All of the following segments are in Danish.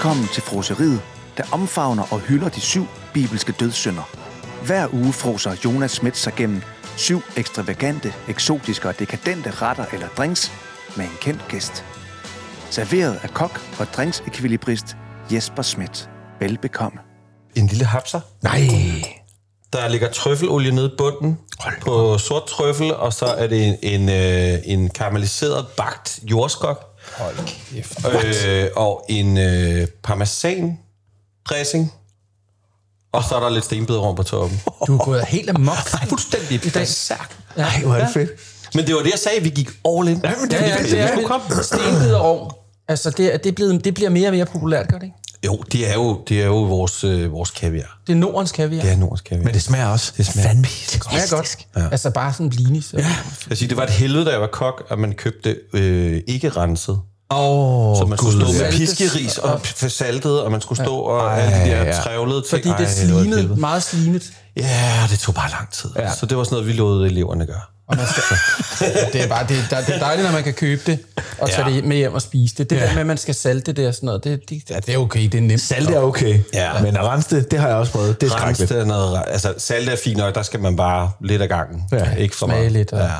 Velkommen til froseriet, der omfavner og hylder de syv bibelske dødssynder. Hver uge froser Jonas Schmidt sig gennem syv ekstravagante, eksotiske og dekadente retter eller drinks med en kendt gæst. Serveret af kok og drinksekvilibrist Jesper Schmidt. Velbekomme. En lille hapser. Nej. Der ligger trøffelolie nede i bunden på sort trøffel, og så er det en, en, øh, en karamelliseret bagt jordskok. Hold kæft. Øh, og en øh, parmesan dressing. Og så er der lidt stenbederovn på toppen. Du er gået helt amok. Fuldstændig I dag. berserk. Nej, hvor er det fedt. Men det var det, jeg sagde, vi gik all in. Ja, men det, Ja, ja, det er det. Stenbiderovn. Altså, det, er, det, er blevet, det bliver mere og mere populært, gør det ikke? Jo, det er jo, det er jo vores, øh, vores kaviar. Det er Nordens kaviar. Det er Nordens kaviar. Men det smager også. Det smager vanvittigt Det er godt. Ja. Altså, bare sådan blinis. Ja. Jeg siger, det var et helvede, da jeg var kok, at man købte øh, ikke renset. Åh, Så man skulle stå med piskeris og saltet, og man skulle stå og alle de der ja. trævlede ting. Fordi det er Ej, helvede. meget slimet. Ja, det tog bare lang tid. Ja. Så det var sådan noget, vi lod eleverne gøre. Og man skal, det, er bare, det, er, det er dejligt, når man kan købe det, og tage Ja. det med hjem og spise det. Det Ja. der med, at man skal salte det og sådan noget, det, det, Ja, det er okay. Det er nemt. Salt er okay. Ja. Men at rense det, det har jeg også prøvet. Det er skrækkeligt. er altså salt er fint nok, der skal man bare lidt af gangen. Ja. Ikke for Smage meget. lidt, og- Ja.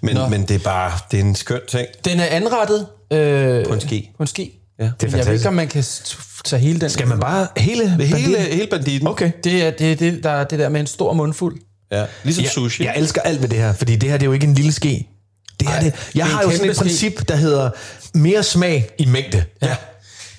Men, men det er bare, det er en skøn ting. Den er anrettet øh, På en ske. På en ske. Ja. Det er jeg ved fantastisk. ikke, om man kan tage hele den. Skal man bare hele... Det hele, hele banditten. Okay. Det er det, er det, der er det der med en stor mundfuld. Ja. Ligesom Jeg, sushi. jeg elsker alt ved det her, fordi det her det er jo ikke en lille ske. Det her, Ej, det, jeg det er har jo sådan et ske. princip, der hedder mere smag i mængde. Ja.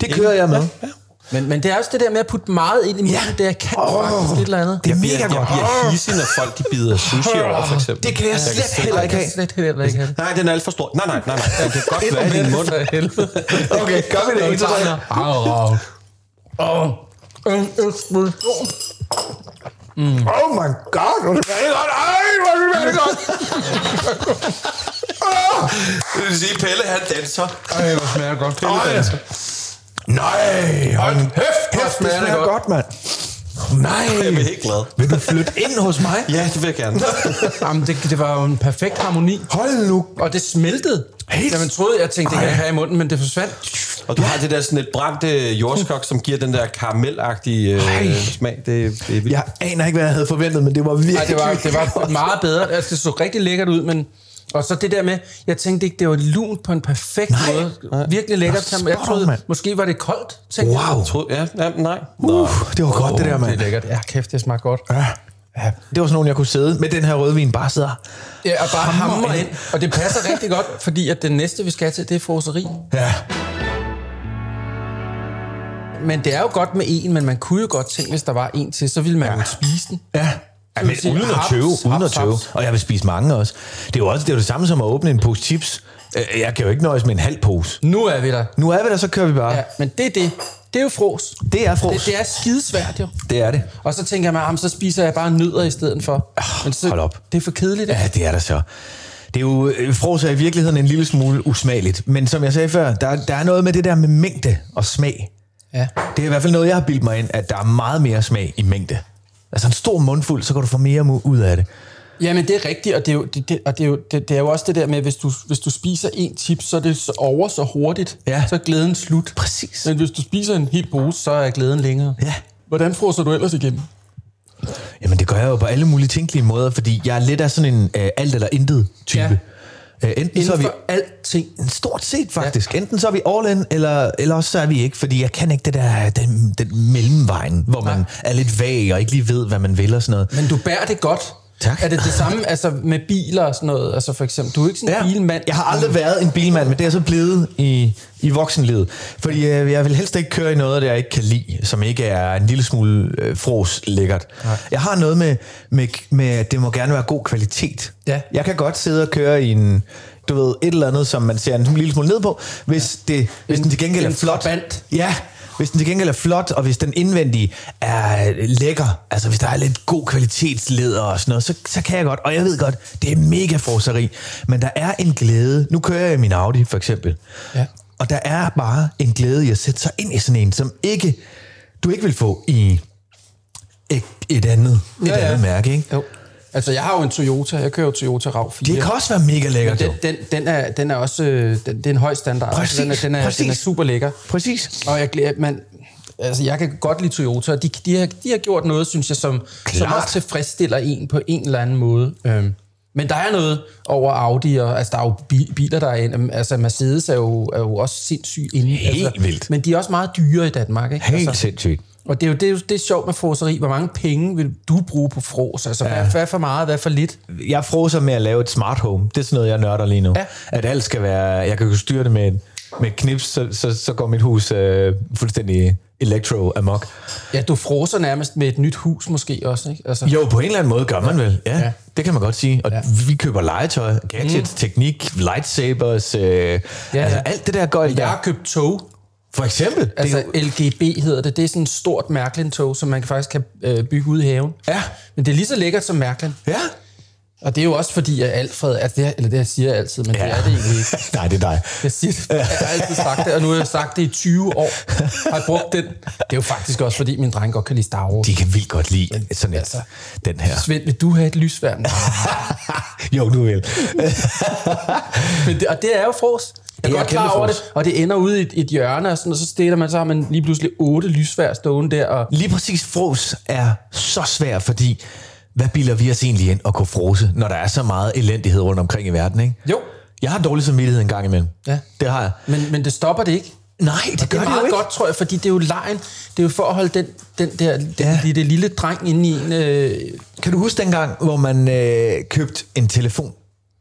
Det kører jeg med. Ja. Men, men det er også det der med at putte meget ind i munden, Ja. det er kan faktisk et eller andet. Det er mega bliver, jeg godt. bliver hissig, når folk de bider sushi over, for eksempel. Det kan jeg slet heller Jeg ikke kan have. slet heller ikke have det. Nej, den er alt for stor. Nej, nej, nej, nej. Den kan godt være i din mund. Okay, gør vi det? Au, au. Åh, en eksplosion. Oh my god, hvor smager det godt. Ej, hvor smager det godt. Det vil sige, Pelle han danser. Ej, hvor smager det godt. Pelle Ej. danser. Nej, hold kæft, kæft, det smager godt. godt, mand. Nej. Jeg bliver helt glad. Vil du flytte ind hos mig? Ja, det vil jeg gerne. Jamen, det, det var jo en perfekt harmoni. Hold nu. Og det smeltede. Helt- Ja, man troede, jeg tænkte, det kan jeg have i munden, men det forsvandt. Og du har det der sådan et brændt øh, jordskok, som giver den der karamelagtige Ej. øh, smag. Det, det er vildt. Jeg aner ikke, hvad jeg havde forventet, men det var virkelig Nej, det var, det var meget bedre. Altså, det så rigtig lækkert ud, men... Og så det der med, jeg tænkte ikke, det var lunt på en perfekt Nej. måde. Virkelig lækkert. Nå, Jeg troede, mand. måske var det koldt, tænkte jeg. Wow. Tro, ja, ja, nej. Uh, det var godt, det der, Det mand. er lækkert. Ja, kæft, det smager godt. Ja. Ja, det var sådan nogen, jeg kunne sidde med den her rødvin, bare sidde og- Ja, og bare Hammer hammer ind. ind. Og det passer rigtig godt, fordi at det næste, vi skal til, det er froseri. Ja. Men det er jo godt med en, men man kunne jo godt tænke, hvis der var en til, så ville man ja. jo spise den. Ja. Ja, men vil sige, uden at haps, tøve, uden haps, at tøve. haps. Og jeg vil spise mange også. Det er jo også det, er jo det samme som at åbne en pose chips. Øh, Jeg kan jo ikke nøjes med en halv pose. Nu er vi der. Nu er vi der, så kører vi bare. Ja, men det er det. Det er jo fros. Det er fros. Det, det er skidesvært jo. Det er det. Og så tænker jeg mig, så spiser jeg bare nødder i stedet for. Men så, hold op. Det er for kedeligt. ikke? Ja, det er der så. Det er jo, øh, fros er i virkeligheden en lille smule usmageligt. Men som jeg sagde før, der, der er noget med det der med mængde og smag. Ja. Det er i hvert fald noget, jeg har bildt mig ind, at der er meget mere smag i mængde. Altså en stor mundfuld, så kan du få mere ud af det. Jamen, det er rigtigt, og det er jo, det, det, og det er jo, det, det er jo også det der med, hvis du, hvis du spiser en chip, så er det så over så hurtigt, Ja. så er glæden slut. Præcis. Men hvis du spiser en hel pose, så er glæden længere. Ja. Hvordan froser du ellers igennem? Jamen det gør jeg jo på alle mulige tænkelige måder, fordi jeg er lidt af sådan en øh, alt eller intet type. Ja. Øh, enten så er Inden vi for alting. stort set faktisk. Ja. Enten så er vi all in, eller, eller også så er vi ikke, fordi jeg kan ikke det der, den, den mellemvejen, hvor man Nej. er lidt vag og ikke lige ved, hvad man vil og sådan noget. Men du bærer det godt. Tak. Er det det samme altså med biler og sådan noget? Altså for eksempel, du er ikke sådan en bilmand. Jeg har aldrig været en bilmand, men det er så blevet i, i voksenlivet. Fordi øh, jeg vil helst ikke køre i noget, der jeg ikke kan lide, som ikke er en lille smule øh, fros lækkert. Nej. Jeg har noget med, med, med, at det må gerne være god kvalitet. Ja. Jeg kan godt sidde og køre i en, du ved, et eller andet, som man ser en lille smule ned på, hvis, ja. det, hvis En- den til gengæld er flot. trabant. Ja, hvis den til gengæld er flot, og hvis den indvendige er lækker, altså hvis der er lidt god kvalitetsleder og sådan noget, så, så kan jeg godt, og jeg ved godt, det er mega froseri, men der er en glæde. Nu kører jeg i min Audi for eksempel, Ja. og der er bare en glæde i at sætte sig ind i sådan en, som ikke, du ikke vil få i et, et andet, et Ja, ja. andet mærke, ikke? Jo. Altså, jeg har jo en Toyota. Jeg kører jo Toyota RAV4. Det kan også være mega lækkert, den, den, den, er, den er også øh, den, det er en høj standard. Præcis, den, er, den, er, præcis. den er super lækker. Præcis. Og jeg, man, altså, jeg kan godt lide Toyota. De, de, har, de har gjort noget, synes jeg, som, som også tilfredsstiller en på en eller anden måde. Øhm, men der er noget over Audi, og altså, der er jo bi- biler, der er en, altså Mercedes er jo, er jo også sindssygt inde. Helt altså, vildt. Men de er også meget dyre i Danmark. Ikke? Helt altså, sindssygt. Og det er jo det, er jo, det er sjovt med froseri. Hvor mange penge vil du bruge på fros? Altså, ja. hvad, hvad for meget, hvad for lidt? Jeg froser med at lave et smart home. Det er sådan noget, jeg nørder lige nu. Ja. At alt skal være... Jeg kan jo styre det med et, med et knips, så, så, så går mit hus øh, fuldstændig electro-amok. Ja, du froser nærmest med et nyt hus måske også, ikke? Altså, Jo, på en eller anden måde gør man vel. Ja, Ja. det kan man godt sige. Og Ja. vi køber legetøj, gadgets, mm. teknik, lightsabers, øh, ja, altså ja. alt det der går jeg har købt tog. For eksempel. Altså det er jo, LGB hedder det. Det er sådan et stort Mærklin-tog, som man faktisk kan øh, bygge ud i haven. Ja. Men det er lige så lækkert som Mærklin. ja. Og det er jo også fordi, at Alfred... Altså det, eller det siger jeg altid, men ja. det er det egentlig ikke. Nej, det er dig. Jeg, siger, det- jeg har altid sagt det, og nu har jeg sagt det i 20 år. Har jeg brugt den. Det er jo faktisk også, fordi min dreng godt kan lide Star Wars. De kan vildt godt lide sådan et, altså, den her. Svend, vil du have et lysværn? jo, du vil. Men det, og det er jo fros. Jeg er Det er godt klar over det, og det ender ude i et, et hjørne, og, sådan, og så stiller man, så har man lige pludselig otte lysvær stående der, og Lige præcis fros er så svær, fordi hvad bilder vi os egentlig ind at kunne frose, når der er så meget elendighed rundt omkring i verden, ikke? Jo. Jeg har dårlig samvittighed en gang imellem. Ja. Det har jeg. Men, men det stopper det ikke. Nej, det Det gør er det jo meget ikke. godt, tror jeg, fordi det er jo lejen. Det er jo for at holde den, den der den, Ja. det lille dreng inde i en... Øh, Kan du huske dengang, hvor man øh, købte en telefon,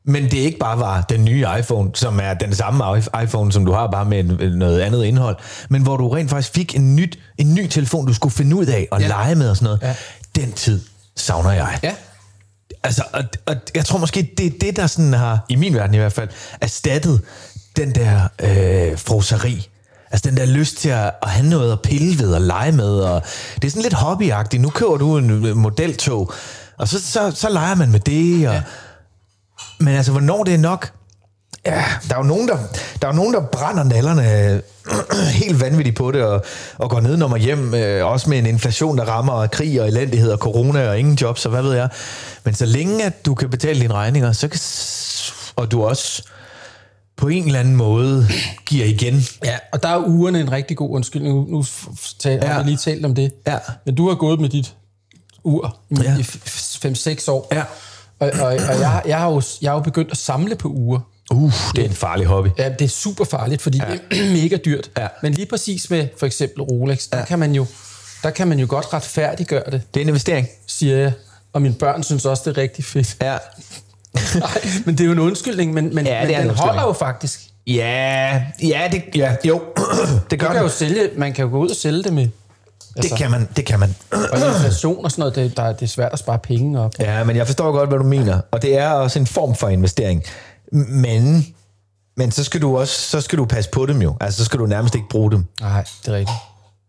men det ikke bare var den nye iPhone, som er den samme iPhone, som du har, bare med noget andet indhold, men hvor du rent faktisk fik en, nyt, en ny telefon, du skulle finde ud af og ja. Lege med og sådan noget. Ja. Den tid savner jeg. ja. Altså, og, og jeg tror måske, det er det, der sådan har, i min verden i hvert fald, erstattet den der øh, froseri. Altså den der lyst til at, at have noget at pille ved og lege med. Og det er sådan lidt hobbyagtigt. Nu køber du en modeltog, og så, så, så leger man med det. Og, ja. Men altså, hvornår det er nok? Ja, der er jo nogen, der, der, er nogen, der brænder nallerne øh, helt vanvittigt på det, og, og går ned og hjem, øh, også med en inflation, der rammer, og krig og elendighed og corona og ingen jobs, og hvad ved jeg. Men så længe, at du kan betale dine regninger, så kan, og du også på en eller anden måde giver igen. ja, og der er ugerne en rigtig god undskyldning. Nu, nu tal, ja. Har vi lige talt om det. Ja. Men du har gået med dit ur i, ja. i 5-6 år. Ja. Og, og, og jeg, jeg, har jo, jeg har jo begyndt at samle på uger. Uh, det er en farlig hobby. Ja, det er super farligt, fordi ja. det er mega dyrt. Ja. Men lige præcis med for eksempel Rolex, der, ja. kan man jo, der kan man jo godt retfærdiggøre det, Det er en investering. siger jeg. Og mine børn synes også, det er rigtig fedt. Ja. Nej, men det er jo en undskyldning, men, men, Ja, men det er en den holder jo faktisk. Ja, ja, det, ja, jo, det gør Du kan jo det. sælge, man kan jo gå ud og sælge det med. Det kan man, det kan man. Og inflation og sådan noget, det, der, det er svært at spare penge op. Ja, men jeg forstår godt, hvad du mener. Og det er også en form for investering. Men, men så, skal du også så skal du passe på dem jo. Altså, så skal du nærmest ikke bruge dem. Nej, det er rigtigt.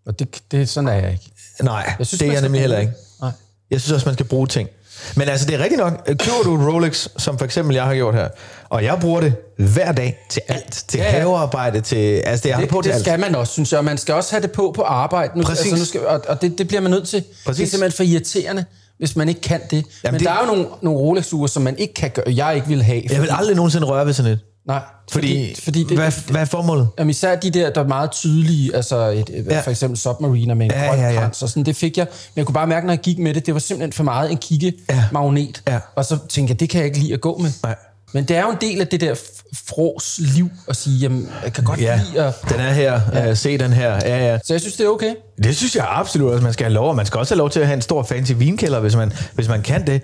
Og det, det, sådan er jeg ikke. Nej, Jeg synes, det er jeg nemlig heller ikke. Nej. Jeg synes også, man skal bruge ting. Men altså, det er rigtigt nok. Køber du Rolex, som for eksempel jeg har gjort her, og jeg bruger det hver dag til alt. Til Ja, ja, havearbejde, til... Altså, det, jeg har det, på Det, til det alt. skal man også, synes jeg. Man skal også have det på på arbejde. Nu, Præcis. Altså, nu skal, og, og det, det bliver man nødt til. Præcis. Det er simpelthen for irriterende, hvis man ikke kan det. Jamen Men det- der er jo nogle, nogle Rolex-ure, som man ikke kan gøre, jeg ikke vil have. Jeg vil aldrig nogensinde røre ved sådan et. Nej, Fordi, fordi, fordi det, hvad, hvad er formålet? Jamen især de der, der er meget tydelige, altså et, Ja. ja. for eksempel Submariner med en Ja, grøn ja, ja. krans og sådan, det fik jeg. Men jeg kunne bare mærke, når jeg gik med det, det var simpelthen for meget en kiggemagnet. Ja. Og så tænkte jeg, det kan jeg ikke lide at gå med. Nej. Men det er jo en del af det der f- fros liv at sige, jamen, jeg kan godt Ja, lide at... den er her. Ja. se den her. Ja, ja. Så jeg synes, det er okay. Det synes jeg absolut også, man skal have lov. Og man skal også have lov til at have en stor fancy vinkælder, hvis man, hvis man kan det.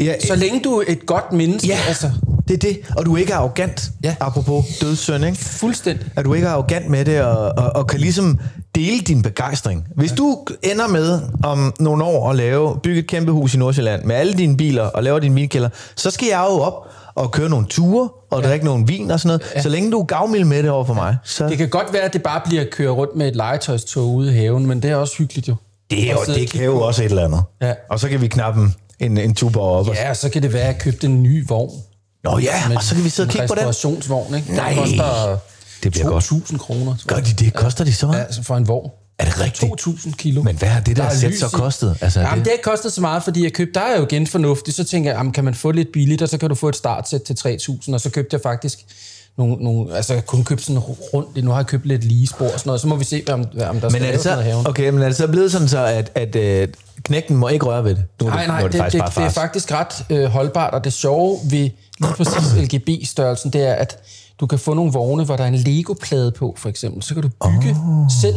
Ja, Så længe du er et godt menneske, ja, altså det er det. Og du ikke er arrogant, Ja. apropos dødssynd, ikke? fuldstændig. At du ikke er arrogant med det, og, og, og kan ligesom dele din begejstring. Hvis du ender med om nogle år at lave, bygge et kæmpe hus i Nordsjælland med alle dine biler og laver din bilkælder, så skal jeg jo op og køre nogle ture og ja. drikke nogle vin og sådan noget. Ja. Så længe du er gavmild med det over for mig, så Det kan godt være, at det bare bliver at køre rundt med et legetøjstog ude i haven, men det er også hyggeligt jo. det, er Og jo, det kan jo også et eller andet. Ja. Og så kan vi knappe en, en, en tuber op. Ja, og så kan det være, at jeg købte en ny vogn. Nå ja, og så kan vi sidde og en kigge på den. restaurationsvogn, ikke? Nej, Den koster det bliver godt. 2.000 kroner. Gør de det? Koster de så meget? Ja, altså for en vogn. Er det rigtigt? 2.000 kilo. Men hvad har det der, er sæt så kostet? Altså, Jamen, det- det har kostet så meget, fordi jeg købte, der er jo igen fornuftigt. Så tænker jeg, jamen, kan man få lidt billigt, og så kan du få et startsæt til 3.000, og så købte jeg faktisk nogle, nogle altså jeg kunne købe sådan rundt, nu har jeg købt lidt lige spor og sådan noget, så må vi se, om, om der Men skal er det så, haven. okay, men er det så blevet sådan så, at, at øh, knægten må ikke røre ved det? Nu Nej, nej, det, det, det, faktisk det, det er faktisk ret øh, holdbart, og det sjove ved lige præcis LGB-størrelsen, det er, at du kan få nogle vogne, hvor der er en Lego-plade på, for eksempel. Så kan du bygge oh. selv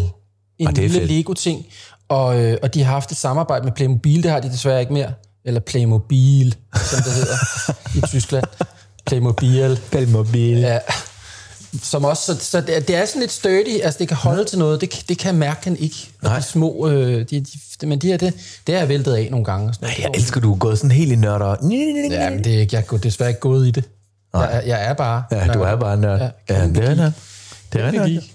en Og er lille. Lego-ting. Og, øh, og de har haft et samarbejde med Playmobil, det har de desværre ikke mere. Eller Playmobil, som det hedder i Tyskland. Playmobil. Playmobil. Ja. Som også, så, så det, er- det er sådan lidt sturdy, altså det kan holde til noget, det, kan- det kan mærken ikke. Og Nej. De små, øh, de, de, men de her, det, det er jeg væltet af nogle gange. og sådan Ej, noget. jeg elsker, du er gået sådan helt i nørder. Ja, men det jeg er desværre ikke gået i det. Jeg, er- jeg er bare... Ja, du er bare en nørd. Ja, Ja, ja det er det. Det er geek,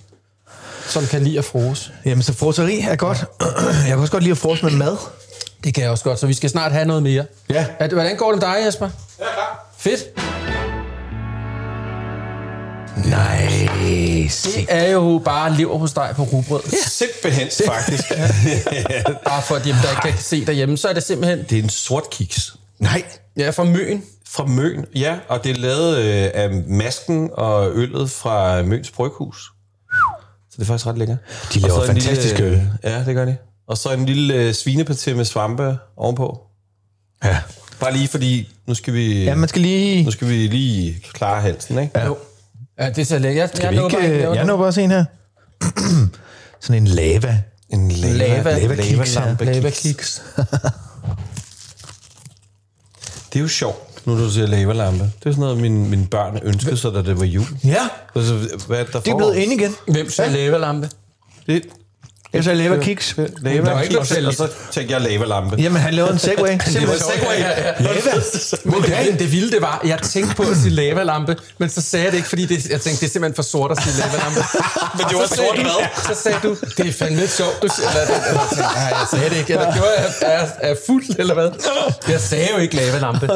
Som kan lide at frose. Jamen, så froseri er godt. Jeg kan også godt lide at frose med mad. Det kan jeg også godt, så vi skal snart have noget mere. Ja. Er, hvordan går det dig, Jesper? Ja, klar. Fedt. Nice. Det er jo bare lever hos dig på rugbrød. Ja. Simpelthen, faktisk. Bare for dem, der ikke kan se derhjemme, så er det simpelthen Det er en sort kiks. Nej. ja, fra Møen. Fra Møn, ja, og det er lavet øh, af masken og øllet fra Møns Bryghus. Så det er faktisk ret lækkert. De laver fantastisk lille, øl. Ja, det gør de. Og så en lille øh, svinepaté med svampe ovenpå. Ja. Bare lige fordi, nu skal vi, Ja, man skal lige... nu skal vi lige klare halsen, ikke? Ja. Jo. Ja, det er så lækkert. Jeg, Skal jeg vi ikke, jeg noget. når bare se en her. sådan en lava. En lava, Lava- lava kiks, lava Lava kiks. Det er jo sjovt, nu du siger lavalampe. Det er sådan noget, mine, mine børn ønskede sig, da det var jul. Ja, Altså, hvad er det, der det er blevet ind igen. Hvem sagde lavalampe? Det, Jeg sagde lava kiks. Der var lava ikke kiks, noget og så tænkte jeg lavalampe. Jamen, han lavede en segway. Det var Simpelthen. segway. Lava. Men det, det vilde det var, jeg tænkte på at sige lavalampe, men så sagde jeg det ikke, fordi det, jeg tænkte, det er simpelthen for sort at sige lavalampe. Men det var Så sort sagde- hvad? Så sagde du, det er fandme sjovt, du siger, eller, eller, eller, jeg tænkte, "Nej, jeg sagde det ikke, eller gjorde jeg, er, jeg- er jeg fuld, eller hvad? Jeg sagde jo ikke lavalampe.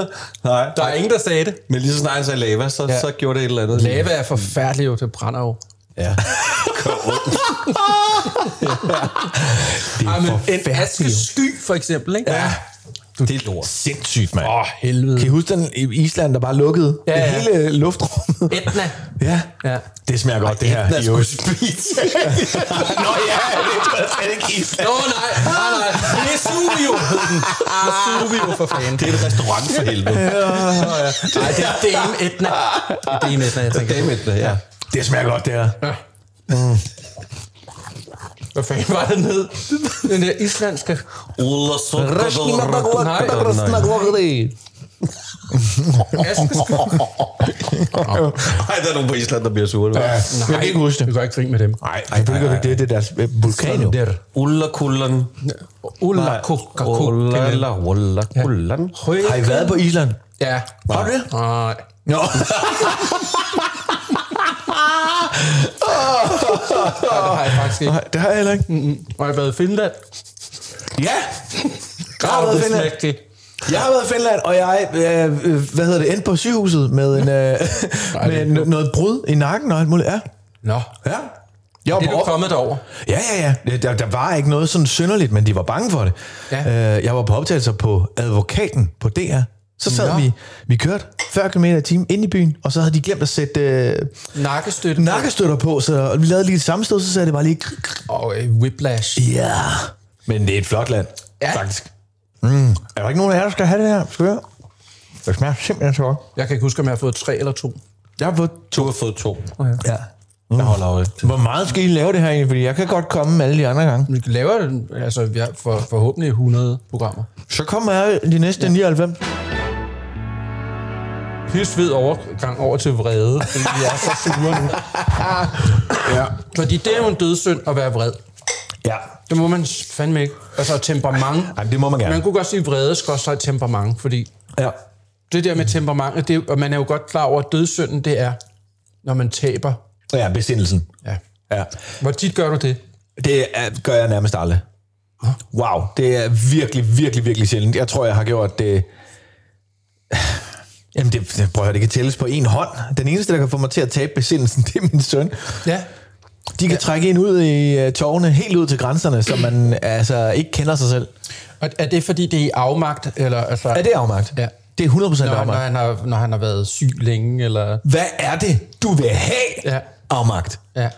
Nej. Der er ingen, der sagde det. Men lige så snart han sagde lava, så, Ja. så gjorde det et eller andet. Lava er forfærdeligt jo, det brænder jo. Ja. Det Ej, er men en askesky, for eksempel, ikke? Ja. Det er lort. Sindssygt, mand. Åh, oh, helvede. Kan I huske den i Island, der bare lukkede Ja, det ja. hele luftrummet? Etna. Ja. Ja. Det smager godt, det her. Etna skulle spise. Nå ja, det er slet ikke Island. Nå, nej, nej, nej. Vesuvio hed den. Vesuvio for fanden. Det er et restaurant for helvede. Nej, det er Dame Etna. Det er Dame Etna, jeg tænker. Dammit, det her. Det smager godt, det her. Hvad fanden var det ned? Den der islandske... Ulla Askesky. Nej, der er nogen på Island, der bliver sure. Ja, jeg kan ikke huske Vi det. kan ikke grine med dem. Nej, gør du ikke det. Det er deres øh, vulkan jo. Der. Ulla kullan. Ulla kokakuk. Ulla, ulla kullan. Har I været på Island? Ja. Har du det? Nej. Nå. Det har jeg faktisk ikke. Nej, det har jeg heller ikke. Mm-mm. Og jeg har været i Finland. Ja. Jeg har været i Finland. Finland. Jeg har været i Finland, og jeg, øh, hvad hedder det, endte på sygehuset med, en, øh, med det er n- noget brud i nakken og alt muligt. Ja. Nå. Ja. Jeg var Det er du kommet derover. Ja, ja, ja. Der, der var ikke noget sådan synderligt, men de var bange for det. Ja. Øh, jeg var på optagelser på Advokaten på DR. Så sad Nå. vi, vi kørte 40 km i timen ind i byen, og så havde de glemt at sætte øh, Nakkestøtte. nakkestøtter på, så vi lavede lige et samme sted, så sagde det bare lige... Og øh, whiplash. Ja. Men det er et flot land, Ja. faktisk. Mm. Er der ikke nogen af jer, der skal have det her? Skal vi høre? Det smager simpelthen så godt. Jeg kan ikke huske, om jeg har fået tre eller to. Jeg har fået Du har fået to. Ja. Jeg holder øje. Hvor meget skal I lave det her egentlig? Fordi jeg kan godt komme alle de andre gange. Vi laver altså vi har for, forhåbentlig 100 programmer. Så kommer jeg de næste 99. Pis ved overgang over til vrede, fordi vi er så sure nu. Ja. Fordi det er jo en dødssynd at være vred. Ja. Det må man fandme ikke. Altså temperament. Ej, det må man gerne. Man kunne godt sige vrede skal også temperament, fordi Ja. det der med temperament, det, og man er jo godt klar over, at dødssynden, det er, når man taber. Ja, besindelsen. Ja. Ja. Hvor tit gør du det? Det er, gør jeg nærmest aldrig. Wow, det er virkelig, virkelig, virkelig sjældent. Jeg tror, jeg har gjort det... Jamen, det, det, prøv at høre, det kan tælles på en hånd. Den eneste, der kan få mig til at tabe besindelsen, det er min søn. Ja. De kan ja. trække ind ud i uh, tårne, helt ud til grænserne, så man altså ikke kender sig selv. Og er det fordi, det er afmagt? Eller, altså, Er det afmagt? Ja. Det er 100% når, afmagt. når, han har, når han har været syg længe? Eller, Hvad er det, du vil have? Ja. Afmagt. ja.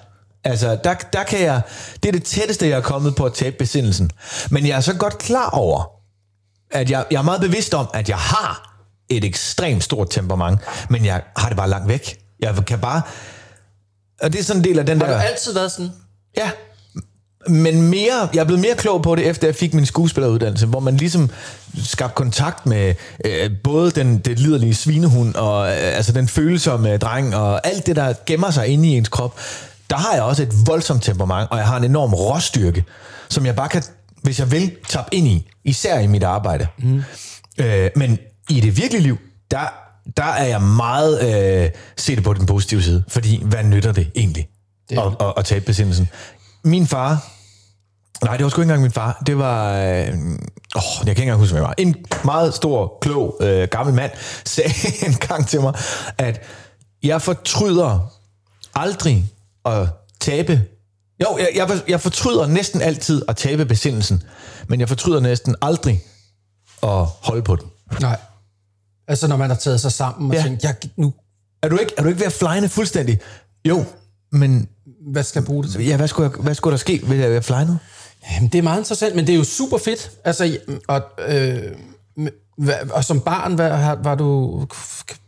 Altså, der, der kan jeg... Det er det tætteste, jeg er kommet på at tabe besindelsen. Men jeg er så godt klar over, at jeg, jeg er meget bevidst om, at jeg har et ekstremt stort temperament, men jeg har det bare langt væk. Jeg kan bare... Og det er sådan en del af den Har du der... altid været sådan? Ja. Men mere, jeg er blevet mere klog på det, efter jeg fik min skuespilleruddannelse, hvor man ligesom skabte kontakt med øh, både den, det liderlige svinehund, og øh, altså den følsomme dreng, og alt det, der gemmer sig inde i ens krop. Der har jeg også et voldsomt temperament, og jeg har en enorm råstyrke, som jeg bare kan, hvis jeg vil, tappe ind i, især i mit arbejde. Mm. Øh, men i det virkelige liv, der, der er jeg meget øh, set på den positive side, fordi hvad nytter det egentlig Det- at, at, at tabe besindelsen? Min far, nej, det var sgu ikke engang min far, det var, øh, åh, jeg kan ikke engang huske, hvad det var. En meget stor, klog, øh, gammel mand sagde en gang til mig, at jeg fortryder aldrig at tabe jo, jeg, jeg, jeg fortryder næsten altid at tabe besindelsen, men jeg fortryder næsten aldrig at holde på den. Nej. Altså, når man har taget sig sammen og Ja. tænkt, jeg, nu, Er du ikke, er du ikke ved at flyne fuldstændig? Jo, men hvad skal jeg bruge det til? ja, hvad, skulle jeg, hvad skulle der ske, hvis jeg være flynet? Jamen, det er meget interessant, men det er jo super fedt. Altså, og, øh, hvad, og som barn, hvad, var du,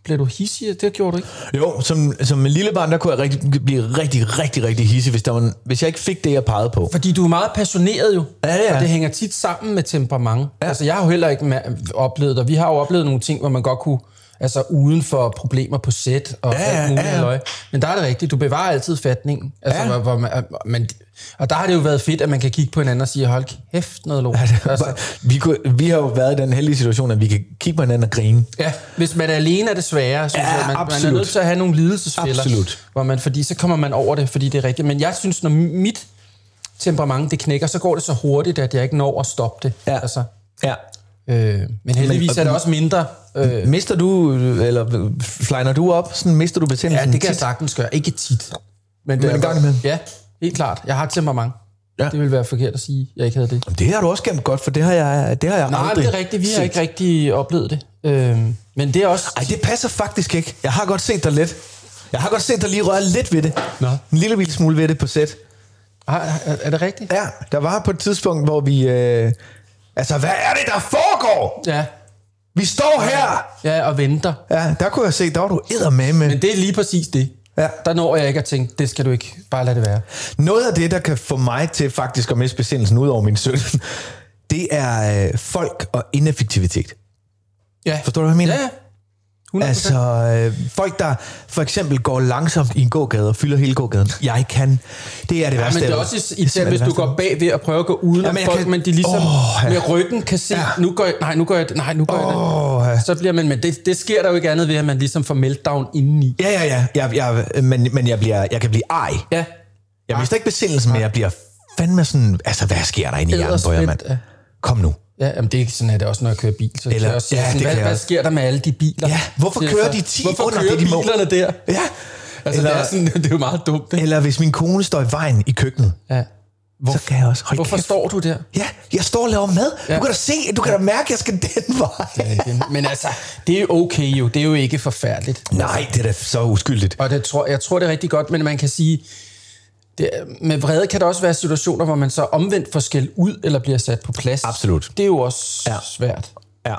blev du hissig? Det gjorde du ikke. Jo, som, som en lille barn, der kunne jeg rigtig, blive rigtig, rigtig, rigtig hissig, hvis, der var hvis jeg ikke fik det, jeg pegede på. Fordi du er meget passioneret jo, Ja, ja. og det hænger tit sammen med temperament. Ja. Altså, jeg har jo heller ikke oplevet og vi har jo oplevet nogle ting, hvor man godt kunne, altså uden for problemer på sæt og Ja, ja, alt muligt ja, ja. halløj. Men der er det rigtigt, du bevarer altid fatningen. Altså, Ja. hvor, hvor man, man, og der har det jo været fedt, at man kan kigge på hinanden og sige, hold kæft noget lort. Altså, Vi, kunne, vi har jo været i den heldige situation, at vi kan kigge på hinanden og grine. Ja, hvis man er alene, er det sværere. Synes Ja, jeg. Man, man er nødt til at have nogle lidelsesfælder. Absolut. Hvor man, fordi så kommer man over det, fordi det er rigtigt. Men jeg synes, når mit temperament det knækker, så går det så hurtigt, at jeg ikke når at stoppe det. Ja. Altså, Ja. Øh, men heldigvis Men- er det også mindre. Øh, Mister du, eller flyner du op, sådan mister du ja, besindelsen det kan jeg tit? sagtens gøre. Ikke tit. Men, Men en gang imellem? Ja, helt klart. Jeg har temperament. Ja. Det ville være forkert at sige, at jeg ikke havde det. Det har du også gemt godt, for det har jeg, det har jeg Nej, aldrig det er rigtigt. Vi har set. ikke rigtig oplevet det. Øh, men det er også... Ej, det passer faktisk ikke. Jeg har godt set dig lidt. Jeg har godt set dig lige røre lidt ved det. Nå. En lille bitte smule ved det på sæt. Er, er, er det rigtigt? Ja, der var på et tidspunkt, hvor vi... Øh, altså, hvad er det, der foregår? Ja. Vi står her! Ja, og venter. Ja, der kunne jeg se, der var du eddermame med. Men det er lige præcis det. Ja. Der når jeg ikke at tænke, det skal du ikke. Bare lade det være. Noget af det, der kan få mig til faktisk at miste besindelsen ud over min søn, det er øh, folk og ineffektivitet. Ja. Forstår du, hvad jeg mener? Ja, ja. 100%. Altså, øh, folk, der for eksempel går langsomt i en gågade og fylder hele gågaden. Jeg kan. Det er det Ja, værste. men det er også det især, hvis du går bagved og prøver at gå uden Ja, men folk, kan- men de ligesom Åh, ja. med ryggen kan se, Ja. nu går jeg, nej, nu gør jeg nej, nu gør Åh, jeg ja. Så bliver man, men det, det sker der jo ikke andet ved, at man ligesom får meltdown indeni. Ja, ja, ja. Jeg, jeg, men men jeg, bliver, jeg kan blive ej. Ja. Jeg mister ikke besindelsen, men jeg bliver fandme sådan... Altså, hvad sker der inde i hjernen mand? Ja. Kom nu. Ja, jamen det er sådan, at det også, når jeg kører bil. Så Eller- jeg også, ja, ja, sådan, det hvad, hvad sker der med alle de biler? Ja, hvorfor Siger kører de så. 10 Hvorfor under kører det, de må? bilerne der? Ja. Altså, Eller- det, er sådan, det er jo meget dumt, det. Eller hvis min kone står i vejen i køkkenet, Ja. så kan jeg også... Hold Hvorfor kæft. står du der? Ja, jeg står og laver mad. Ja. Ja. Du kan da se, du kan da mærke, at jeg skal den vej. Men altså, det er okay jo. Det er jo ikke forfærdeligt. Nej, det er da så uskyldigt. Og det tror, jeg tror, det er rigtig godt, men man kan sige, det, med vrede kan der også være situationer, hvor man så omvendt får skæld ud, eller bliver sat på plads. Absolut. Det er jo også Ja. svært. Ja.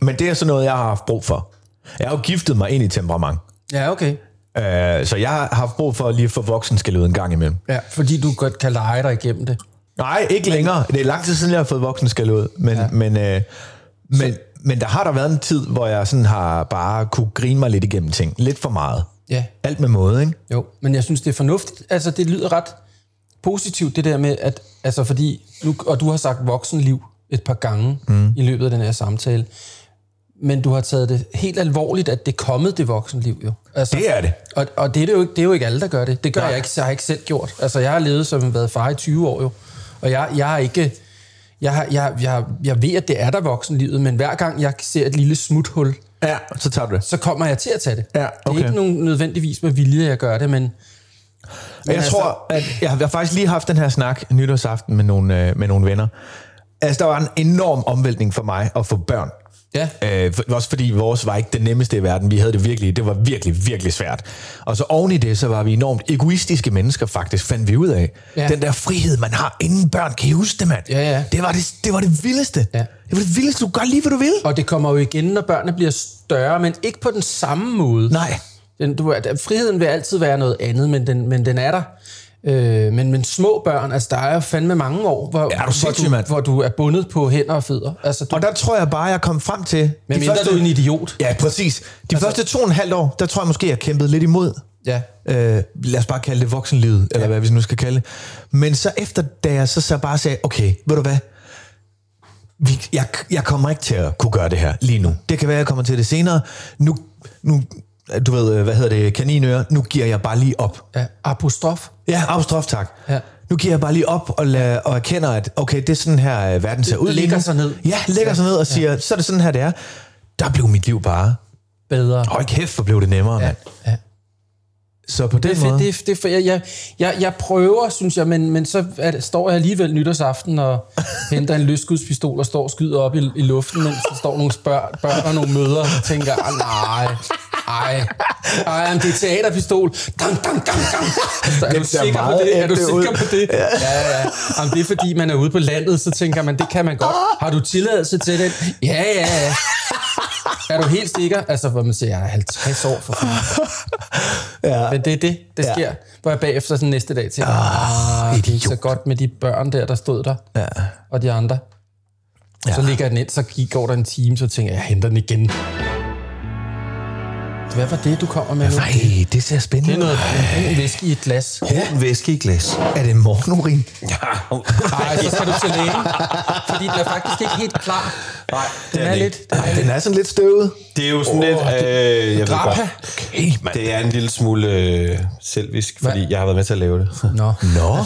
Men det er sådan noget, jeg har haft brug for. Jeg har jo giftet mig ind i temperament. Ja, okay. Øh, så jeg har haft brug for lige at få voksen skal ud en gang imellem. Ja, fordi du godt kan lege dig igennem det. Nej, ikke længere. Det er lang tid siden, jeg har fået voksen skal ud. Men, ja. men, øh, men, men der har der været en tid, hvor jeg sådan har bare kunne grine mig lidt igennem ting. Lidt for meget. Ja, Alt med måde, ikke? jo. Men jeg synes, det er fornuftigt. Altså, det lyder ret positivt, det der med, at, altså fordi, nu, og du har sagt voksenliv et par gange mm. i løbet af den her samtale, men du har taget det helt alvorligt, at det er kommet det voksenliv jo. Altså, Det er det. Og, og det, er det, jo, ikke- det er jo ikke alle, der gør det. Det gør Nej. jeg ikke, så har jeg ikke selv gjort. Altså, jeg har levet som været far i 20 år jo. Og jeg, jeg har ikke... Jeg, har, jeg, jeg, jeg ved, at det er der voksenlivet, men hver gang jeg ser et lille smuthul, Ja, så tager du det. så kommer jeg til at tage det. Ja, Det okay. er ikke nogen, nødvendigvis med vilje, jeg gør det, men, jeg altså- tror, at jeg har, jeg har faktisk lige haft den her snak nytårsaften med nogle, øh, med nogle venner. Altså, der var en enorm omvæltning for mig at få børn. Ja. Øh, for, også fordi vores var ikke det nemmeste i verden. Vi havde det virkelig, det var virkelig, virkelig svært. Og så oven i det, så var vi enormt egoistiske mennesker faktisk, fandt vi ud af. Ja. Den der frihed, man har inden børn, kan I huske det, mand? Ja, ja. Det var det, det, var det vildeste. Ja. Det var det vildeste, du godt lide, hvad du vil. Og det kommer jo igen, når børnene bliver større, men ikke på den samme måde. Nej. Den, du, friheden vil altid være noget andet, men den, men den er der. Øh, men, men små børn, altså der er jo fandme mange år, hvor, Ja, du hvor, du, hvor du er bundet på hænder og fødder. Altså, du, Og der tror jeg bare, jeg kom frem til... men mindre du er en idiot. Ja, præcis. De altså, første to og en halv år, der tror jeg måske, jeg kæmpede lidt imod. Ja. Øh, lad os bare kalde det voksenlivet, eller hvad vi nu skal kalde det. Men så efter, da jeg så, så bare sagde, okay, ved du hvad? Vi, jeg, jeg kommer ikke til at kunne gøre det her lige nu. Det kan være, jeg kommer til det senere. Nu, nu du ved, øh, hvad hedder det, kaninører, nu giver jeg bare lige op. ja. Apostrof. Ja, apostrof, tak. Ja. Nu giver jeg bare lige op og, lad, og erkender, at okay, det er sådan her, øh, verden ser ud. Lægger sig ned. Ja, lægger sig ned og siger, så er det sådan her, det er. Der blev mit liv bare... Bedre. Hold kæft, hvor blev det nemmere, ja. mand. Ja. Så på den Det måde... det, er- det for, jeg, jeg, jeg, prøver, synes jeg, men, men så det, står jeg alligevel nytårsaften og henter en løsskudspistol og står og skyder op i, i luften, mens der står nogle spørg, børn og nogle møder og tænker, "Ah, nej, ej, ej, det er teaterpistol. Dang, dang, dang, dang. Så er du Det sikker på det? Er du sikker ud. på det? Ja, ja. Jamen, det er fordi, man er ude på landet, så tænker man, det kan man godt. Har du tilladelse til det? Ja, ja, ja. Er du helt sikker? Altså, hvor man siger, jeg er 50 år for fanden. Ja. Men det er det, det Ja. sker. Hvor jeg bagefter sådan næste dag tænker, ah, det er ikke så godt med de børn der, der stod der, Ja. og de andre. Ja. Så ligger jeg den ind, så gik- går der en time, så tænker jeg, jeg henter den igen. Hvad var det, du kommer med nu? Nej, det ser Det spændende er noget en væske i et glas. Brun væske i glas. Er det morgenurin? Ja. Nej, så skal du til lægen, fordi den er faktisk ikke helt klar. Nej, Den det er det lidt... Den er Den er sådan lidt støvet. Det er jo sådan lidt... Øh, jeg ved Grappa. godt, Okay, mand. det er en lille smule øh, selvisk, fordi jeg har været med til at lave det. Nå. Nå.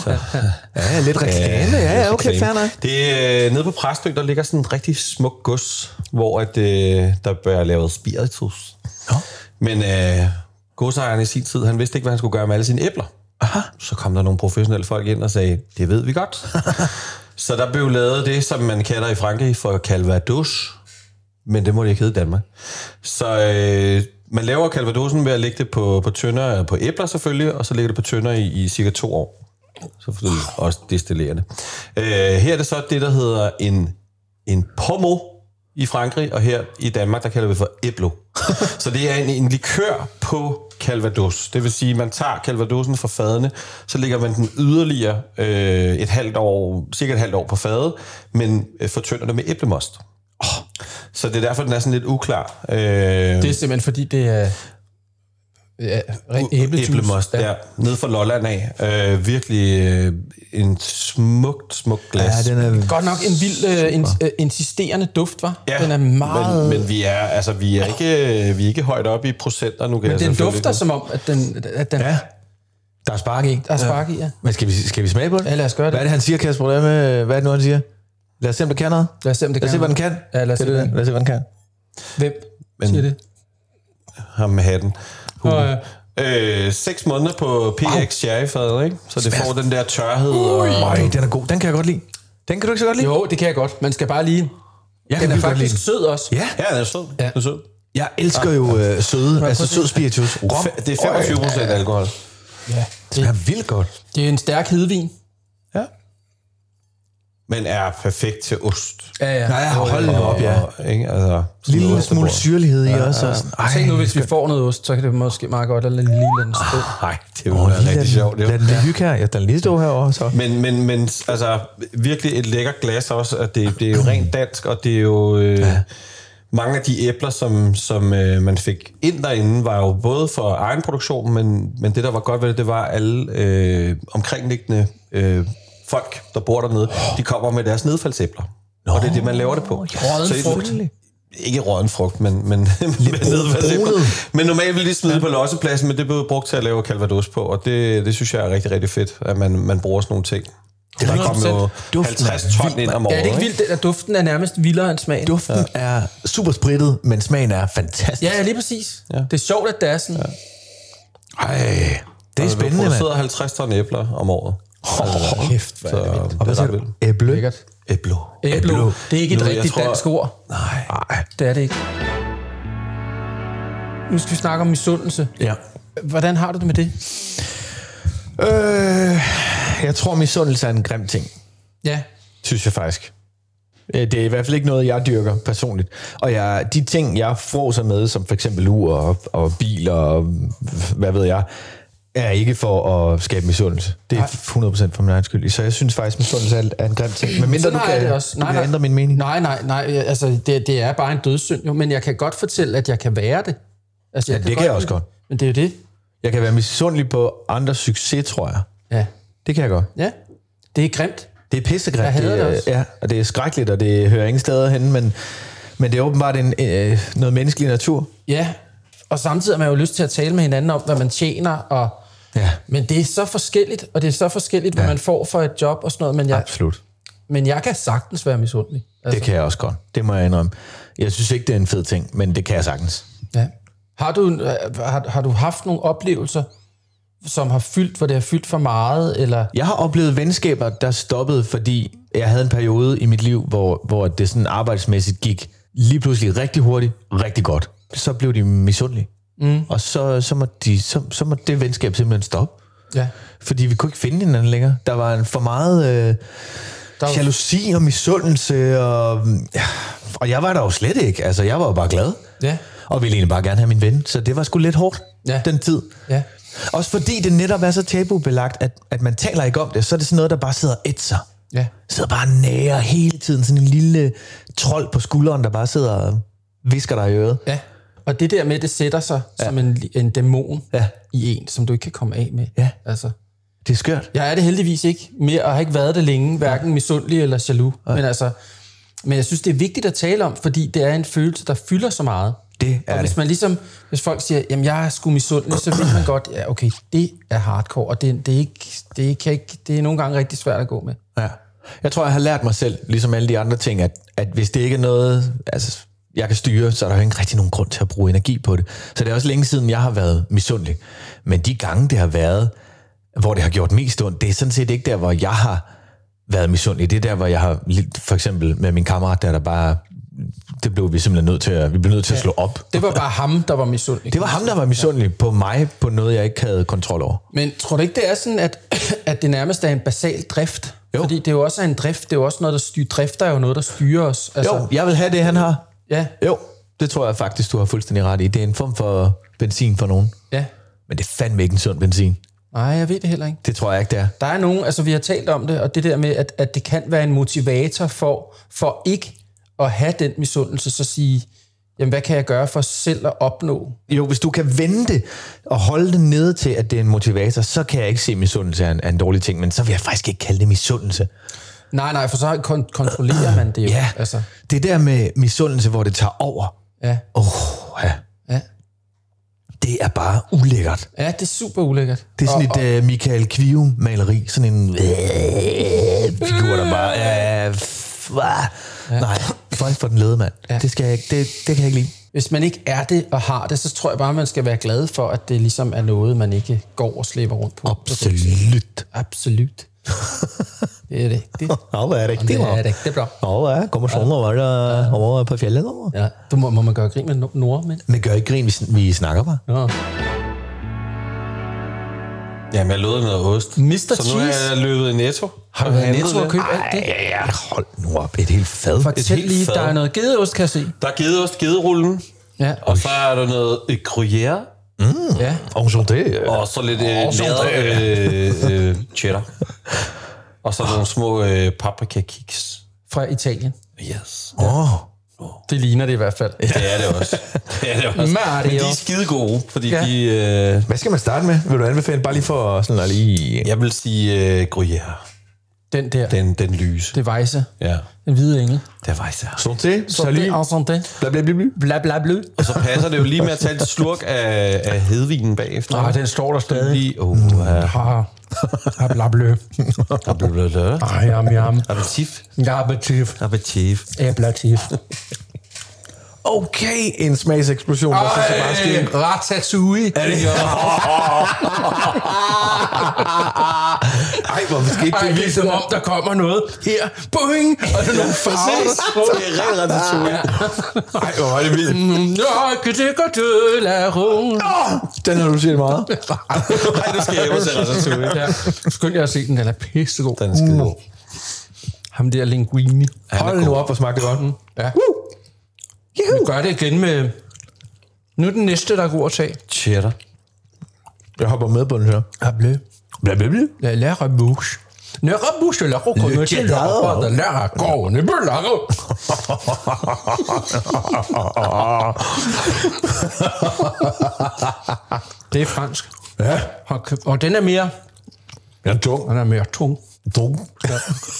Ja, lidt reklame. Ja, ja, okay, fair nok. Det er øh, nede på Præstø, der ligger sådan en rigtig smuk gods, hvor at, øh, der bør lavet spiritus. Nå. Men øh, godsejeren i sin tid, han vidste ikke, hvad han skulle gøre med alle sine æbler. Aha. Så kom der nogle professionelle folk ind og sagde, det ved vi godt. så der blev lavet det, som man kalder i Frankrig for calvados, men det må det ikke hedde i Danmark. Så øh, man laver calvadosen ved at lægge det på, på tønder, på æbler selvfølgelig, og så lægger det på tønder i, i cirka to år. Så får du også destillere det. Øh, her er det så det, der hedder en, en pommeau i Frankrig, og her i Danmark, der kalder vi for æblo. så det er en, en likør på calvados. Det vil sige, man tager calvadosen fra fadene, så lægger man den yderligere øh, et halvt år, cirka et halvt år på fadet, men øh, fortynder det med æblemost. Oh. Så det er derfor, den er sådan lidt uklar. Øh, Det er simpelthen fordi, det er... Ja, ren æblejuice. Æblemost, ja. Nede fra Lolland af. Øh, virkelig øh, en smukt, smukt glas. Ja, den er... Godt nok en vild uh, in, uh, insisterende duft, var. Ja, den er meget... Men, men vi er, altså, vi er ikke, vi er ikke højt oppe i procenter nu. Kan jeg den dufter ikke- som om, at den, at den Ja. Der er spark i. der er spark i, ja. Men skal vi, skal vi smage på det? Ja, lad os gøre det. Hvad er det, han siger, Kasper? Hvad er, med, hvad det nu, han siger? Lad os se, om det kan noget. Lad os se, om det Lad os se, kan hvad den kan. Ja, lad os Kan se, det den- Lad os se, hvad den kan. Hvem Men- siger det? Ham med hatten. Nå, ja. Øh, seks måneder på PX Sherry-fadet, ikke? Så det får den der tørhed. Og, Øj, den er god. Den kan jeg godt lide. Den kan du ikke så godt lide? Jo, det kan jeg godt. Man skal bare lige... Jeg kan Den er faktisk den. sød også. Ja, ja, den er sød. Ja. Den er sød. jeg elsker jo øh, søde, altså sød spiritus. Rom. Det er 25 procent alkohol. ja. Det er vildt godt. Det er en stærk hedvin. Ja. Men er perfekt til ost. Ja, ja. Nej, hold nu op, ja. Og, ikke? Altså, Lille smule syrlighed i også. og sådan. Ej, Tænk nu, hvis vi får noget ost, så kan det måske meget godt at lade lige lade den stå. Nej, det ville være rigtig sjovt. Lad den lige hygge her. Ja, den lige stå herovre, så. Men, men, men altså, virkelig et lækkert glas også, at det, det er jo rent dansk, og det er jo... Øh, ja. Mange af de æbler, som, som øh, man fik ind derinde, var jo både for egen produktion, men, men det, der var godt ved det, det var alle øh, omkringliggende øh, folk, der bor dernede, de kommer med deres nedfaldsæbler. Og det er det, man laver det på. Rådden Så- frugt. Ikke rådden frugt, men, men, med nedfaldsæbler. Men normalt ville de smide på lossepladsen, men det blev brugt til at lave calvados på, og det, det synes jeg er rigtig, rigtig fedt, at man, man bruger sådan nogle ting. Det der kommer jo Duften er 50 ton ind om året. Ja, det er ikke vildt, at duften er nærmest vildere end smagen. Duften er super sprittet, men smagen er fantastisk. Ja, ja, lige præcis. Ja. Det er sjovt, at det er sådan. Ej. Det er Og der bliver spændende, mand. produceret 50 ton æbler om året. Oh, Kæft, hvor er det vildt. og hvad er ret du? Æble? Lækkert. Æblo. Æblo. Det er ikke et Nu, rigtigt tror- dansk ord. Nej. Nej. Det er det ikke. Nu skal vi snakke om misundelse. Ja. Hvordan har du det med det? Øh, jeg tror, misundelse er en grim ting. Ja. Synes jeg faktisk. Øh, Det er i hvert fald ikke noget, jeg dyrker personligt. Og jeg, de ting, jeg fråser med, som for eksempel ur og, og biler og hvad ved jeg, er ikke for at skabe misundelse. Det er 100% for min egen skyld. Så jeg synes faktisk, misundelse er er en grim ting. Men mindre du jeg kan, også. du kan ændre min mening. Nej, nej, nej. Altså, det, det er bare en dødssynd, jo. Men jeg kan godt fortælle, at jeg kan være det. Altså, Ja, det kan jeg også godt. Men det er jo det. Jeg kan være misundelig på andres succes, tror jeg. Ja. Det kan jeg godt. Ja. Det er grimt. Det er pissegrimt. Jeg det, det også. Ja, og det er skrækkeligt, og det hører ingen steder hen, men, men det er åbenbart en, øh, noget menneskelig natur. Ja. Og samtidig har man jo lyst til at tale med hinanden om, hvad man tjener. Og, Ja. men det er så forskelligt, og det er så forskelligt, hvad Ja. man får for et job og sådan noget. Men jeg, Absolut. men jeg kan sagtens være misundelig. Det kan jeg også godt. Det må jeg indrømme. Jeg synes ikke, det er en fed ting, men det kan jeg sagtens. Ja. Har, du, øh, har, har du haft nogle oplevelser, som har fyldt, hvor det har fyldt for meget? Eller? Jeg har oplevet venskaber, der stoppede, fordi jeg havde en periode i mit liv, hvor, hvor det sådan arbejdsmæssigt gik lige pludselig rigtig hurtigt, rigtig godt. Så blev de misundelige. Mm. Og så, så, må de, så, så må det venskab simpelthen stoppe. Ja. Fordi vi kunne ikke finde hinanden længere. Der var en for meget øh, Der var- jalousi og misundelse, og, ja, og jeg var der jo slet ikke. Altså, jeg var jo bare glad. Ja. Og ville egentlig bare gerne have min ven, så det var sgu lidt hårdt, Ja. den tid. Ja. Også fordi det netop er så tabubelagt, at, at man taler ikke om det, så er det sådan noget, der bare sidder og ætser. Ja. Sidder bare nære hele tiden, sådan en lille trold på skulderen, der bare sidder og visker dig i øret. Ja. Og det der med, det sætter sig ja. som en, en dæmon Ja. i en, som du ikke kan komme af med. Ja. Altså, Det er skørt. jeg er det heldigvis ikke mere, og har ikke været det længe, hverken misundelig eller jaloux. Men altså, men jeg synes, det er vigtigt at tale om, fordi det er en følelse, der fylder så meget. Det er og hvis man ligesom, hvis folk siger, jamen jeg er sgu misundelig, så ved man godt, ja okay, det er hardcore, og det, det, er ikke, det, kan ikke, det er nogle gange rigtig svært at gå med. Ja. Jeg tror, jeg har lært mig selv, ligesom alle de andre ting, at, at hvis det ikke er noget, altså, jeg kan styre, så er der jo ikke rigtig nogen grund til at bruge energi på det. Så det er også længe siden, jeg har været misundelig. Men de gange, det har været, hvor det har gjort mest ondt, det er sådan set ikke der, hvor jeg har været misundelig. Det er der, hvor jeg har, for eksempel med min kammerat, der, der bare, det blev vi simpelthen nødt til at, vi blev nødt til at slå op. Det var bare ham, der var misundelig. Det var ham, der var misundelig på mig, på noget, jeg ikke havde kontrol over. Men tror du ikke, det er sådan, at, at det nærmest er en basal drift? Jo. Fordi det er jo også en drift, det er jo også noget, der styrer, drifter er jo noget, der styrer os. Altså, Jo, jeg vil have det, han har. Ja, Jo, det tror jeg faktisk, du har fuldstændig ret i. Det er en form for benzin for nogen. ja. Men det er fandme ikke en sund benzin. Nej, jeg ved det heller ikke. Det tror jeg ikke, det er. Der er nogen, altså vi har talt om det, og det der med, at, at det kan være en motivator for, for ikke at have den misundelse, så sige, jamen hvad kan jeg gøre for selv at opnå? Jo, hvis du kan vende det og holde det nede til, at det er en motivator, så kan jeg ikke se misundelse er en, er en dårlig ting, men så vil jeg faktisk ikke kalde det misundelse. Nej, nej, for så kon- kontrollerer man det jo. Ja, Altså, det der med misundelse, hvor det tager over. ja, Åh, oh, ja. ja. Det er bare ulækkert. ja, det er super ulækkert. Det er sådan et uh, Michael Kvium-maleri. Sådan en øh, figur, der bare... Øh, ah. Nej, folk for den lede, mand. Ja. Det, skal jeg det, det kan jeg ikke lide. Hvis man ikke er det og har det, så tror jeg bare, man skal være glad for, at det ligesom er noget, man ikke går og slæber rundt på. Absolut. Absolut. Det er det. det. Ja, hvad er det Det er det. Det er bra. Ja, ja, kommer sådan over, der, over på fjellet. Over. Ja. Du må, må man gøre grin med no- nordmænd? Men gør ikke grin, vi, vi snakker bare. Ja. Jamen, jeg lovede noget ost. Mr. Så nu er Cheese. jeg løbet i Netto. Har du været i Netto og købt alt det? Ej, ja, hold nu op. Et helt fad. Fortæl helt lige, fad. der er noget gedeost, kan jeg se. Der er gedeost, gederullen. Ja. Og så er der noget øh, gruyère. ja. Enchanté. Og så lidt øh, Åh, så lavet øh, øh, cheddar. Og så nogle små øh, paprika kiks. Fra Italien. Yes. Åh, Det ligner det i hvert fald. Det er det også. Det er det også. Mario. Men de er skide gode, fordi Ja. ja. de... Øh, hvad skal man starte med? Vil du anbefale bare lige for sådan at lige... jeg vil sige øh, gruyère. Den der. Den, den lyse. Det vejse. Ja, Den hvide engel. det især. Santé, sådan det. Bla, bla, bla, bla. Bla bla bla. Og så passer det jo lige med at tage et slurk af, af hedvinen bagefter. Ah, den står der stadig. Lige, oh, ja. Ah, ah, bla bla. Blablabla. Ah, jam, jam. Appetit. Ja, appetit. Appetit. Appetit. Okay en smagseksplosion, der så skal bare ske. Ratatouille. Er det? Ej, hvor skete Ej, det det er som om, der kommer noget her. Boing! Og der er nogle farver. Det er rent ratatouille. Ej, hvor var det vildt. Det. Den har du set meget. Ej, nu skal jeg hjem og se ratatouille. Ja, skynd jer at se den, den er pissegod. Den er skide god. Ham der linguini. Hold nu op, hvor smagte det godt. Ja. Vi gør det igen med... Nu er den næste, der er god at tage. Cheddar. Jeg hopper med på den her. Able. Bla, bla, bla. La la rabouche. Ne rabouche la roconne til la rabouche de la corne belare. Det er fransk. Ja, Og, og den er mere, er tung. den er mere tung. Tung.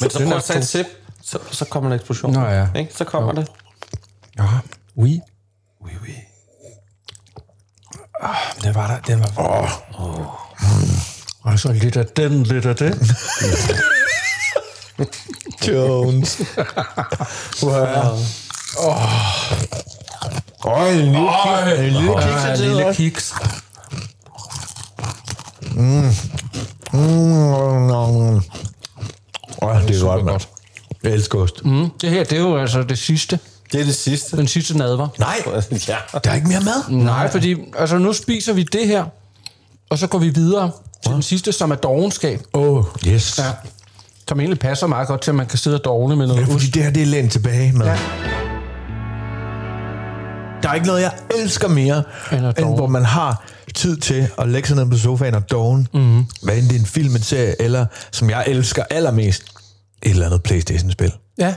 Men så Den prøv at tage tung. sip, så, så kommer en eksplosion. Nå ja. Ikke? Så kommer det. Ja, oui. Oui, oui. Den var der, den var... Oh. Og så lidt af den, lidt af den. Jones. Wow. Åh, en lille Øj, en lille kiks en lille kiks. Åh, det er godt, godt. Jeg elsker ost. Mm, det her, det er jo altså det sidste. Det er det sidste. Den sidste nadver. Nej, ja. der er ikke mere mad. Nej, fordi altså, nu spiser vi det her, og så går vi videre til den sidste, som er dogenskab. Åh, oh, yes. Ja. Som egentlig passer meget godt til, at man kan sidde og dogne med noget Ja, fordi det her, det er lænt tilbage med. Ja. Der er ikke noget, jeg elsker mere, End end, hvor man har tid til at lægge sig ned på sofaen og dogne. Mm. Hvad end det er en film, en serie, eller som jeg elsker allermest, et eller andet Playstation-spil. Ja.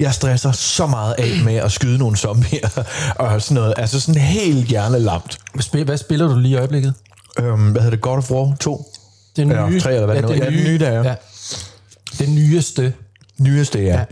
Jeg stresser så meget af med at skyde nogle zombier og sådan noget. Altså sådan helt hjernelamt. Hvad, spil, hvad spiller du lige i øjeblikket? Øhm, hvad hedder det? God of War 2? Det Ja, tre eller hvad det nu er. Ja, den nye der, ja. ja. Det nyeste, Nyeste, ja. Ja. Ja,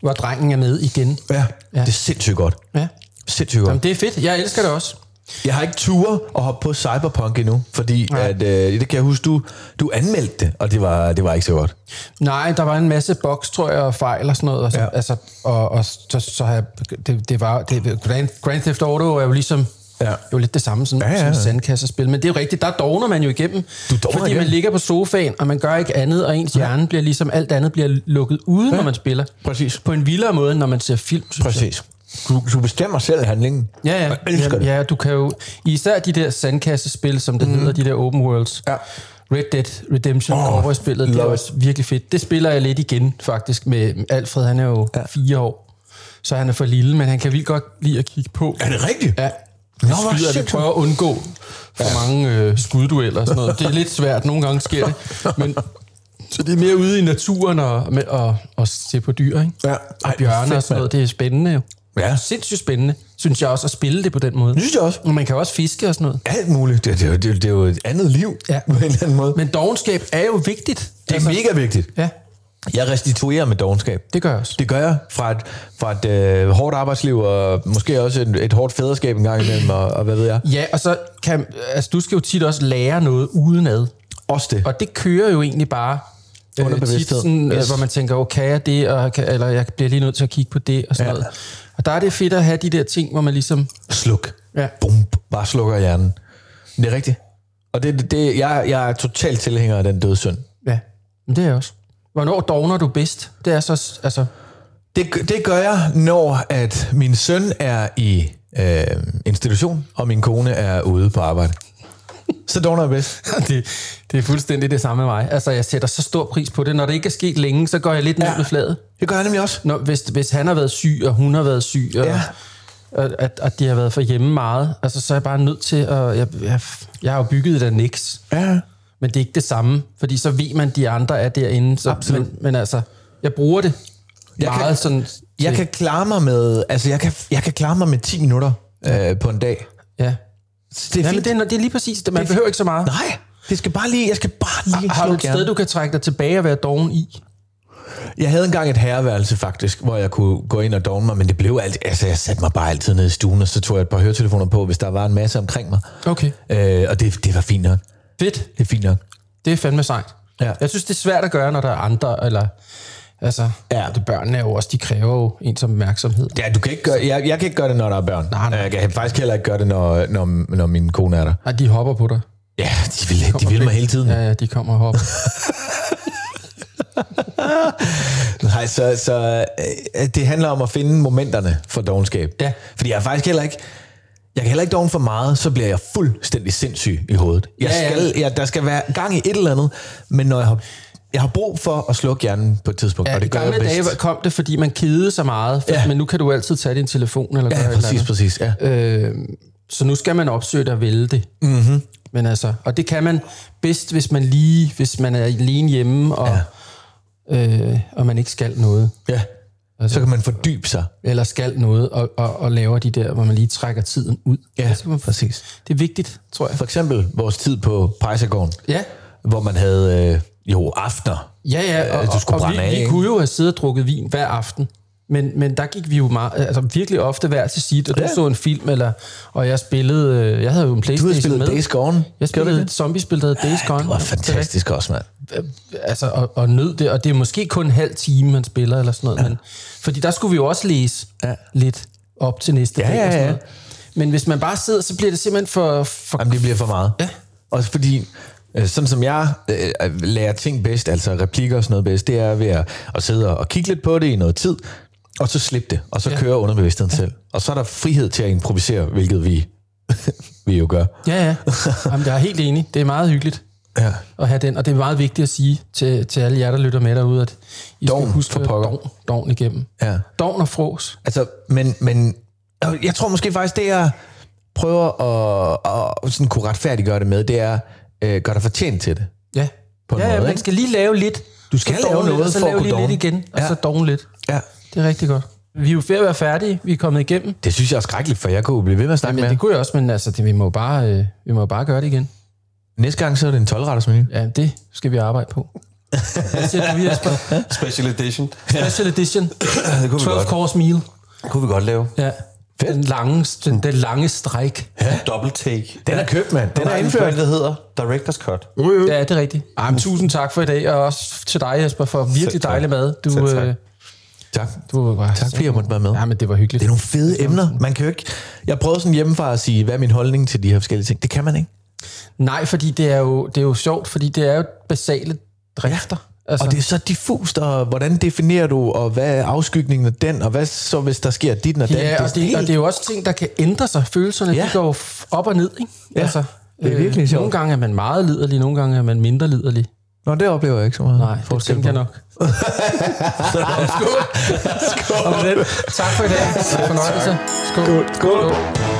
hvor drengen er med igen. ja. Ja. det er sindssygt godt. Ja. Sindssygt godt. Jamen, det er fedt. Jeg elsker det også. Jeg har ikke tur at hoppe på Cyberpunk endnu, fordi Nej. at, øh, det kan jeg huske, du, du anmeldte det, og det var, det var ikke så godt. Nej, der var en masse boks, tror jeg, og fejl og sådan noget. Og så, ja. Ja. altså, og, og så, så har jeg, det, det var, det, Grand, Grand Theft Auto er jo ligesom, ja. Ja. jo lidt det samme som, ja, Ja, ja, ja, ja. ja. som sandkassespil. Men det er jo rigtigt, der dogner man jo igennem. Du fordi man igennem. ligger på sofaen, og man gør ikke andet, og ens hjerne bliver ligesom, alt andet bliver lukket ude, ja. når man spiller. Præcis. På en vildere måde, når man ser film, synes jeg. Du, du bestemmer selv handlingen. Ja, ja. Jeg elsker ja, det. ja, du kan jo... Især de der sandkassespil, som det mm. hedder, de der open worlds. Ja. Red Dead Redemption, oh, cowboy-spillet, det er også virkelig fedt. Det spiller jeg lidt igen, faktisk, med Alfred. Han er jo ja. fire år, så han er for lille, men han kan vildt godt lide at kigge på. Er det rigtigt? Ja. Nå, hvor skyder, sindssygt. prøver at undgå for ja. mange øh, skuddueller og sådan noget. Det er lidt svært, nogle gange sker det. Men, så det er mere ude i naturen og, og, og se på dyr, ikke? Ja. Og Ej, bjørne fedt, og sådan noget. Det er spændende jo. Ja. Sindssygt spændende, synes jeg også, at spille det på den måde. Det synes jeg også. Og man kan også fiske og sådan noget. Alt muligt. Det, det, er jo- det, jo- det er jo et andet liv, Ja. på en eller anden måde. Men dogenskab er jo vigtigt. det er mega vigtigt. Ja, Jeg restituerer med dogenskab. det gør jeg også. Det gør jeg fra et, fra et øh, hårdt arbejdsliv, og måske også et, et hårdt fædreskab en gang imellem, og, og hvad ved jeg. Ja, og så kan... Altså, du skal jo tit også lære noget udenad. Også det. Og det kører jo egentlig bare øh, Under tit bevidsthed. sådan, yes. Yes. hvor man tænker, okay, jeg det, og eller jeg bliver lige nødt til at kigge på det, og sådan Ja. noget. Og der er det fedt at have de der ting, hvor man ligesom... Sluk. Ja. Bum. Bare slukker hjernen. Det er rigtigt. Og det, det, jeg, jeg er totalt tilhænger af den dødssynd. Ja, men det er jeg også. Hvornår dogner du bedst? Det er så... Altså, Det, det gør jeg, når at min søn er i øh, institution, og min kone er ude på arbejde. Så dogner jeg bedst. det, det er fuldstændig det samme med mig. Altså, jeg sætter så stor pris på det. Når det ikke er sket længe, så går jeg lidt ned Ja. med fladet. Det gør jeg nemlig også. Når, hvis, hvis han har været syg, og hun har været syg, og, Ja. og at, at de har været for hjemme meget, altså, så er jeg bare nødt til at... Jeg, jeg, jeg har jo bygget et annex, Ja. men det er ikke det samme, fordi så ved man, at de andre er derinde. Så, Absolut. men, men altså, jeg bruger det Jeg meget kan- sådan... Jeg til- kan klare mig med, altså jeg kan, jeg kan klare mig med 10 minutter øh, på en dag. Ja. Det er ja, fint. det, er, det er lige præcis det. Man behøver ikke så meget. Nej, det skal bare lige, jeg skal bare lige Har du et slukke sted, du kan trække dig tilbage og være doven i? Jeg havde engang et herreværelse faktisk, hvor jeg kunne gå ind og dogne mig, men det blev alt, altså jeg satte mig bare altid ned i stuen, og så tog jeg et par høretelefoner på, hvis der var en masse omkring mig. Okay. Øh, og det, det var fint nok. Fedt. Det er fint nok. Det er fandme sejt. Ja. Jeg synes, det er svært at gøre, når der er andre, eller Altså, Ja. ja. det børnene er jo også, de kræver jo ens opmærksomhed. Ja, du kan ikke gøre, jeg, jeg kan ikke gøre det, når der er børn. Nej, nej. Jeg kan faktisk heller ikke gøre det, når, når, når min kone er der. Nej, de hopper på dig. Ja, de vil, de vil mig hele tiden. Ja, ja, de kommer og hopper. Nej, så, så øh, det handler om at finde momenterne for dogenskab. Ja. Fordi jeg er faktisk heller ikke... Jeg kan heller ikke doven for meget, så bliver jeg fuldstændig sindssyg i hovedet. Jeg Ja, ja. skal, jeg, der skal være gang i et eller andet, men når jeg har, jeg har brug for at slukke hjernen på et tidspunkt, Ja, og det gør gamle jeg dage bedst. kom det, fordi man kedede sig meget, for, Ja. men nu kan du altid tage din telefon eller gøre Ja, eller præcis, andet. præcis. Ja. Øh, så nu skal man opsøge og vælge det. Mm-hmm. Men altså, og det kan man bedst, hvis man lige, hvis man er alene hjemme, og, ja. øh, og man ikke skal noget. ja. Altså- Så kan man fordybe sig. Eller skal noget, og, og, og laver de der, hvor man lige trækker tiden ud. Ja, så kan man, præcis. det er vigtigt, tror jeg. For eksempel vores tid på Pejsegården, Ja, hvor man havde øh, jo aftener. ja, ja og, Øh, du skulle og, og brænde vi, af, vi kunne jo have siddet og drukket vin hver aften. Men, men der gik vi jo meget, altså virkelig ofte hver til sit, og du Ja. så en film, eller, og jeg spillede, øh, jeg havde jo en Du Playstation havde spillet med. Days Gone. Jeg du spillede et zombie-spil, der hed Days Gone. Det var fantastisk også, mand. Altså, og, og nød det, og det er måske kun en halv time, man spiller, eller sådan noget. Ja. Men, fordi der skulle vi jo også læse Ja. ja. lidt op til næste Ja, dag. ja, og sådan ja. noget. Men hvis man bare sidder, så bliver det simpelthen for... for Jamen, det bliver for meget. Ja. Også fordi, øh, sådan som jeg øh, lærer ting bedst, altså replikker og sådan noget bedst, det er ved at, at sidde og kigge lidt på det i noget tid, og så slippe det, og så ja. Køre underbevidstheden ja. selv. Og så er der frihed til at improvisere, hvilket vi, vi jo gør. Ja, ja. Jamen, jeg er helt enig. Det er meget hyggeligt Ja. at have den, og det er meget vigtigt at sige til, til alle jer, der lytter med derude, at I Dovn, skal huske for pokker. dovn, dovn igennem. ja. Dovn og fros. Altså, men, men øh, jeg tror måske faktisk, det jeg prøver at, at sådan kunne retfærdiggøre det med, det er øh, gøre dig fortjent til det. Ja. På en ja, måde, ja, man ikke? skal lige lave lidt. Du skal lave dovne lidt, noget og så for at lave kunne lige lidt igen, og Ja. så dogne lidt. Ja. Det er rigtig godt. Vi er jo ved at være færdige. Vi er kommet igennem. Det synes jeg er skrækkeligt, for jeg kunne blive ved med at snakke Men med det kunne jeg også, men altså, det, vi, må bare, øh, vi må bare gøre det igen. Næste gang så er det en 12-retters menu. Ja, det skal vi arbejde på. Hvad siger du, Jesper? Special edition. Special edition. det kunne vi 12 godt. course meal. kunne vi godt lave. Ja. Den lange, den, den lange stræk. Ja. Double take. Den er købt, mand. Den Der er indført. der hedder Director's Cut. Ja, det er rigtigt. Ej, men tusind tak for i dag, og også til dig, Jesper, for virkelig dejlig mad. Du, Selv tak. øh, Tak. du var Tak fordi jeg måtte være med. Ja, men det var hyggeligt. Det er nogle fede emner. Man kan jo ikke... Jeg prøvede sådan hjemmefra at sige, hvad er min holdning til de her forskellige ting. Det kan man ikke. Nej, fordi det er, jo, det er jo sjovt, fordi det er jo basale drifter. Altså, Og det er så diffust, og hvordan definerer du, og hvad er afskygningen af den, og hvad så, hvis der sker dit og den? ja, og det, og det er jo også ting, der kan ændre sig. Følelserne, Ja. de går op og ned, ikke? Altså, Ja, det er virkelig sjovt. Nogle gange er man meget liderlig, nogle gange er man mindre liderlig. Nå, det oplever jeg ikke så meget. Nej, det tænker jeg nok. Skål! Skål! Med den, tak for i dag. Fornøjelse. Skål. Skål. Skål. Skål.